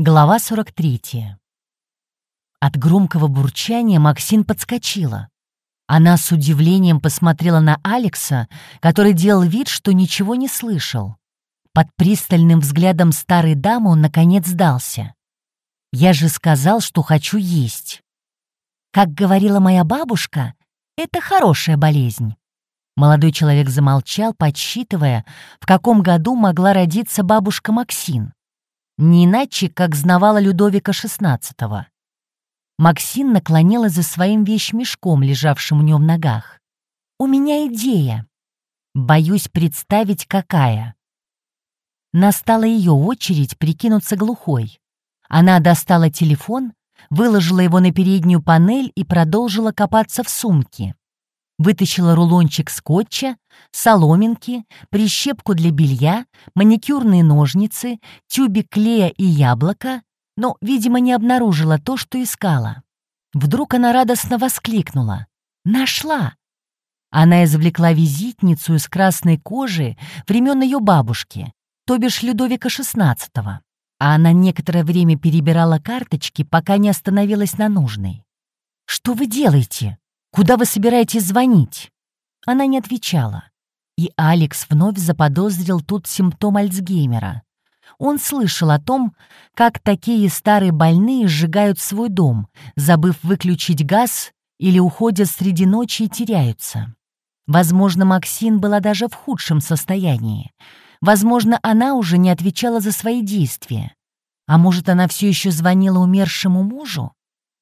Глава 43. От громкого бурчания Максин подскочила. Она с удивлением посмотрела на Алекса, который делал вид, что ничего не слышал. Под пристальным взглядом старой дамы он, наконец, сдался. «Я же сказал, что хочу есть». «Как говорила моя бабушка, это хорошая болезнь». Молодой человек замолчал, подсчитывая, в каком году могла родиться бабушка Максин не иначе, как знавала Людовика XVI. Максин наклонилась за своим вещмешком, лежавшим у нее в ногах. «У меня идея. Боюсь представить, какая». Настала ее очередь прикинуться глухой. Она достала телефон, выложила его на переднюю панель и продолжила копаться в сумке. Вытащила рулончик скотча, соломинки, прищепку для белья, маникюрные ножницы, тюбик клея и яблоко, но, видимо, не обнаружила то, что искала. Вдруг она радостно воскликнула. «Нашла!» Она извлекла визитницу из красной кожи времен ее бабушки, то бишь Людовика XVI, а она некоторое время перебирала карточки, пока не остановилась на нужной. «Что вы делаете?» Куда вы собираетесь звонить?» Она не отвечала. И Алекс вновь заподозрил тут симптом Альцгеймера. Он слышал о том, как такие старые больные сжигают свой дом, забыв выключить газ или уходят среди ночи и теряются. Возможно, Максин была даже в худшем состоянии. Возможно, она уже не отвечала за свои действия. А может, она все еще звонила умершему мужу?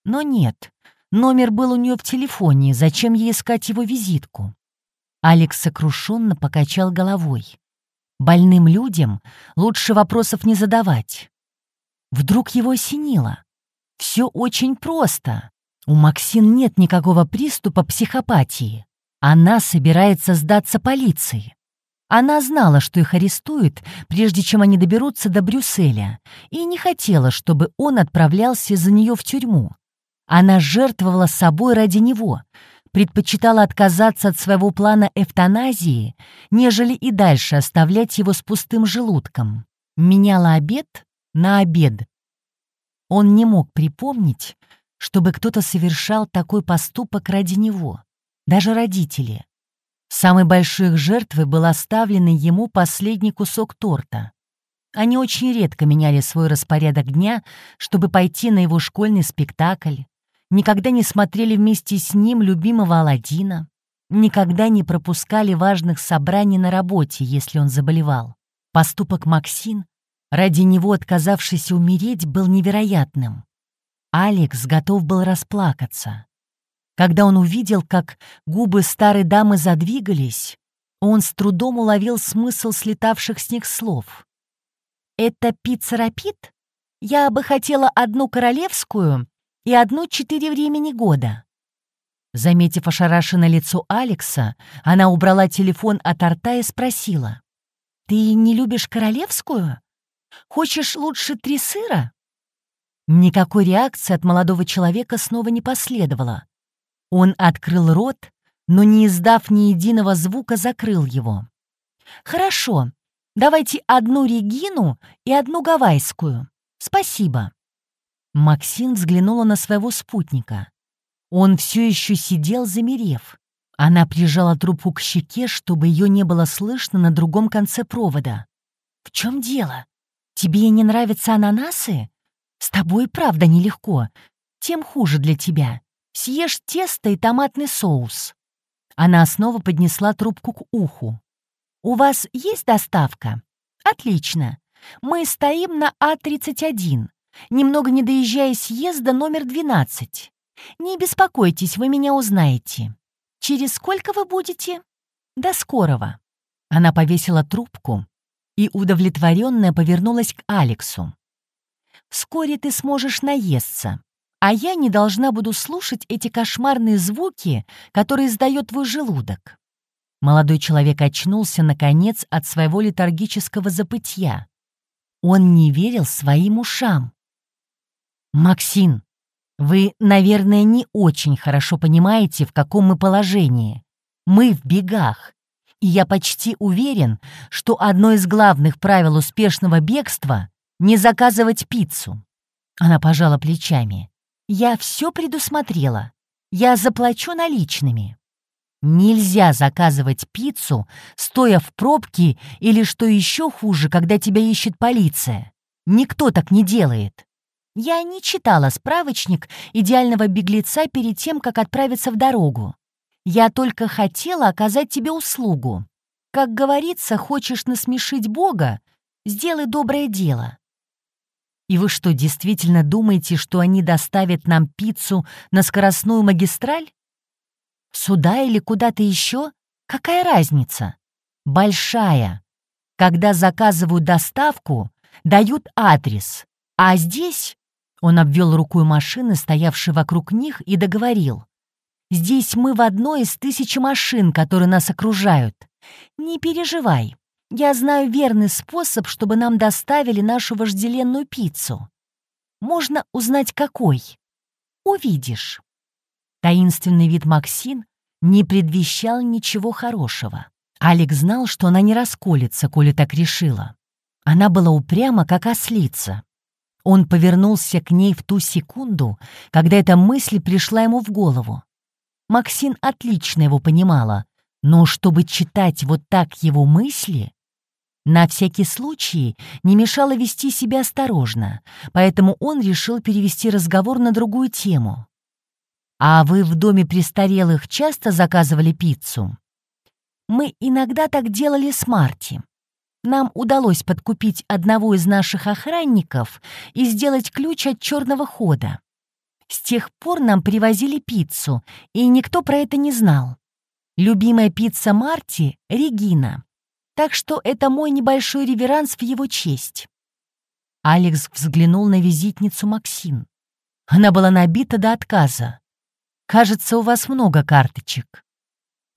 Но нет, Номер был у нее в телефоне, зачем ей искать его визитку? Алекс сокрушенно покачал головой. Больным людям лучше вопросов не задавать. Вдруг его осенило. Все очень просто. У Максин нет никакого приступа психопатии. Она собирается сдаться полиции. Она знала, что их арестуют, прежде чем они доберутся до Брюсселя, и не хотела, чтобы он отправлялся за нее в тюрьму. Она жертвовала собой ради него, предпочитала отказаться от своего плана эвтаназии, нежели и дальше оставлять его с пустым желудком. Меняла обед на обед. Он не мог припомнить, чтобы кто-то совершал такой поступок ради него, даже родители. Самой большой жертвой был оставленный ему последний кусок торта. Они очень редко меняли свой распорядок дня, чтобы пойти на его школьный спектакль, никогда не смотрели вместе с ним любимого Аладдина, никогда не пропускали важных собраний на работе, если он заболевал. Поступок Максин, ради него отказавшийся умереть, был невероятным. Алекс готов был расплакаться. Когда он увидел, как губы старой дамы задвигались, он с трудом уловил смысл слетавших с них слов. «Это пицца-рапид? Я бы хотела одну королевскую и одну четыре времени года. Заметив ошарашенное лицо Алекса, она убрала телефон от рта и спросила. «Ты не любишь королевскую? Хочешь лучше три сыра?» Никакой реакции от молодого человека снова не последовало. Он открыл рот, но, не издав ни единого звука, закрыл его. «Хорошо, давайте одну Регину и одну Гавайскую. Спасибо». Максим взглянула на своего спутника. Он все еще сидел, замерев. Она прижала трубку к щеке, чтобы ее не было слышно на другом конце провода. «В чем дело? Тебе не нравятся ананасы? С тобой правда нелегко. Тем хуже для тебя. Съешь тесто и томатный соус». Она снова поднесла трубку к уху. «У вас есть доставка?» «Отлично. Мы стоим на А-31 немного не доезжая съезда номер 12. Не беспокойтесь, вы меня узнаете. Через сколько вы будете? До скорого. Она повесила трубку и удовлетворенная повернулась к Алексу. Вскоре ты сможешь наесться, а я не должна буду слушать эти кошмарные звуки, которые издает твой желудок. Молодой человек очнулся, наконец, от своего летаргического запытья. Он не верил своим ушам. «Максин, вы, наверное, не очень хорошо понимаете, в каком мы положении. Мы в бегах. И я почти уверен, что одно из главных правил успешного бегства — не заказывать пиццу. Она пожала плечами. «Я все предусмотрела. Я заплачу наличными». Нельзя заказывать пиццу, стоя в пробке или, что еще хуже, когда тебя ищет полиция. Никто так не делает. Я не читала справочник идеального беглеца перед тем, как отправиться в дорогу. Я только хотела оказать тебе услугу. Как говорится, хочешь насмешить Бога, сделай доброе дело. И вы что, действительно думаете, что они доставят нам пиццу на скоростную магистраль? Сюда или куда-то еще? Какая разница? Большая. Когда заказывают доставку, дают адрес. А здесь он обвел рукой машины, стоявшие вокруг них, и договорил. «Здесь мы в одной из тысячи машин, которые нас окружают. Не переживай, я знаю верный способ, чтобы нам доставили нашу вожделенную пиццу. Можно узнать, какой. Увидишь». Таинственный вид Максин не предвещал ничего хорошего. Алекс знал, что она не расколется, коли так решила. Она была упряма, как ослица. Он повернулся к ней в ту секунду, когда эта мысль пришла ему в голову. Максин отлично его понимала, но чтобы читать вот так его мысли, на всякий случай не мешало вести себя осторожно, поэтому он решил перевести разговор на другую тему. «А вы в доме престарелых часто заказывали пиццу?» «Мы иногда так делали с Марти. Нам удалось подкупить одного из наших охранников и сделать ключ от черного хода. С тех пор нам привозили пиццу, и никто про это не знал. Любимая пицца Марти — Регина. Так что это мой небольшой реверанс в его честь». Алекс взглянул на визитницу Максин. Она была набита до отказа. Кажется, у вас много карточек.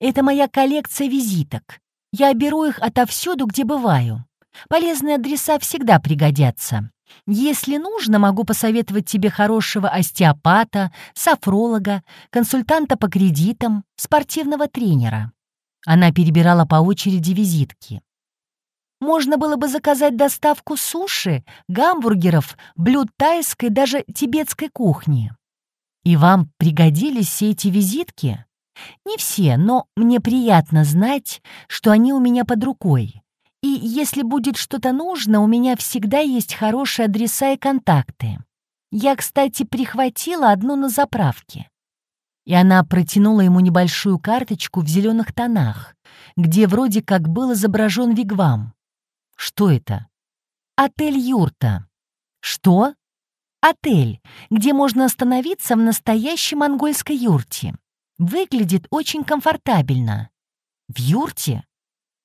Это моя коллекция визиток. Я беру их отовсюду, где бываю. Полезные адреса всегда пригодятся. Если нужно, могу посоветовать тебе хорошего остеопата, софролога, консультанта по кредитам, спортивного тренера. Она перебирала по очереди визитки. Можно было бы заказать доставку суши, гамбургеров, блюд тайской, даже тибетской кухни. И вам пригодились все эти визитки? Не все, но мне приятно знать, что они у меня под рукой. И если будет что-то нужно, у меня всегда есть хорошие адреса и контакты. Я, кстати, прихватила одну на заправке. И она протянула ему небольшую карточку в зеленых тонах, где вроде как был изображен вигвам. Что это? Отель Юрта. Что? Отель, где можно остановиться в настоящей монгольской юрте. Выглядит очень комфортабельно. В юрте?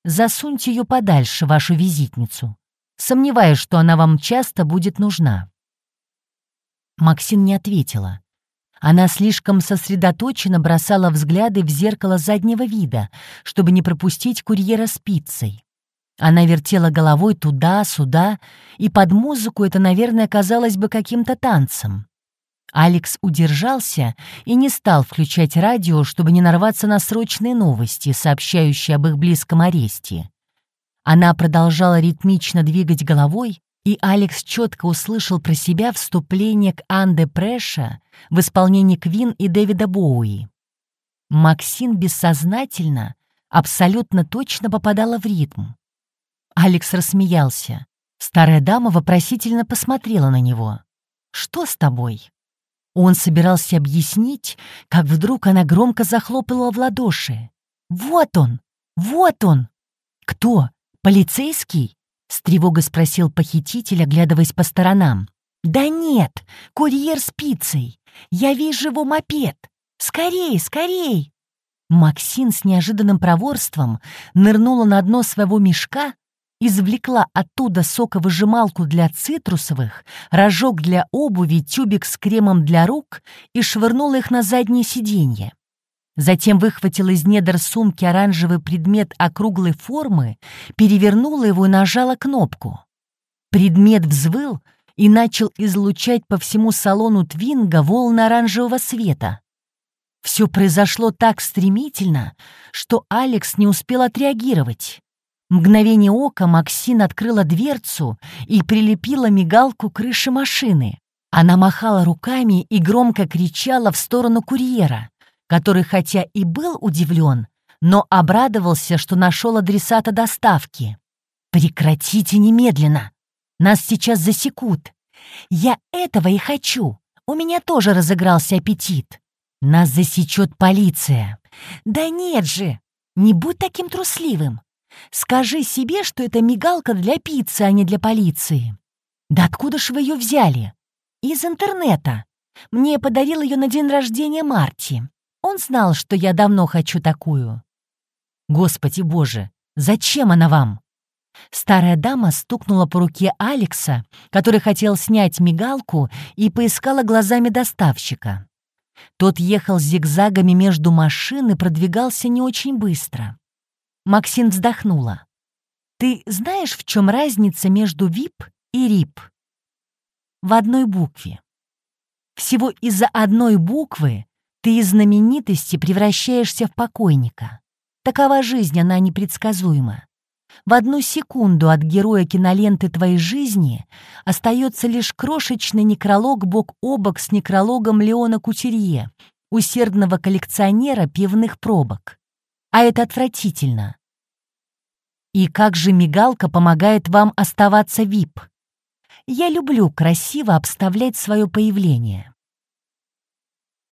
Засуньте ее подальше, вашу визитницу. Сомневаюсь, что она вам часто будет нужна. Максин не ответила. Она слишком сосредоточенно бросала взгляды в зеркало заднего вида, чтобы не пропустить курьера с пиццей. Она вертела головой туда-сюда, и под музыку это, наверное, казалось бы каким-то танцем. Алекс удержался и не стал включать радио, чтобы не нарваться на срочные новости, сообщающие об их близком аресте. Она продолжала ритмично двигать головой, и Алекс четко услышал про себя вступление к Анде Преша в исполнении Квин и Дэвида Боуи. Максин бессознательно, абсолютно точно попадала в ритм. Алекс рассмеялся. Старая дама вопросительно посмотрела на него. «Что с тобой?» Он собирался объяснить, как вдруг она громко захлопала в ладоши. «Вот он! Вот он!» «Кто? Полицейский?» — с тревогой спросил похититель, оглядываясь по сторонам. «Да нет, курьер с пиццей. Я вижу его мопед. Скорей, скорей!» Максин с неожиданным проворством нырнула на дно своего мешка, извлекла оттуда соковыжималку для цитрусовых, рожок для обуви, тюбик с кремом для рук и швырнула их на заднее сиденье. Затем выхватила из недр сумки оранжевый предмет округлой формы, перевернула его и нажала кнопку. Предмет взвыл и начал излучать по всему салону Твинга волны оранжевого света. Все произошло так стремительно, что Алекс не успел отреагировать. Мгновение ока Максин открыла дверцу и прилепила мигалку к крыше машины. Она махала руками и громко кричала в сторону курьера, который хотя и был удивлен, но обрадовался, что нашел адресата доставки. «Прекратите немедленно! Нас сейчас засекут! Я этого и хочу! У меня тоже разыгрался аппетит! Нас засечет полиция! Да нет же! Не будь таким трусливым! Скажи себе, что это мигалка для пиццы, а не для полиции! Да откуда ж вы ее взяли? Из интернета! Мне подарил ее на день рождения Марти. Он знал, что я давно хочу такую. Господи боже, зачем она вам? Старая дама стукнула по руке Алекса, который хотел снять мигалку, и поискала глазами доставщика. Тот ехал зигзагами между машин и продвигался не очень быстро. Максин вздохнула. «Ты знаешь, в чем разница между ВИП и РИП?» «В одной букве. Всего из-за одной буквы ты из знаменитости превращаешься в покойника. Такова жизнь, она непредсказуема. В одну секунду от героя киноленты твоей жизни остается лишь крошечный некролог бок о бок с некрологом Леона Кутерье, усердного коллекционера пивных пробок. А это отвратительно. И как же мигалка помогает вам оставаться вип? Я люблю красиво обставлять свое появление.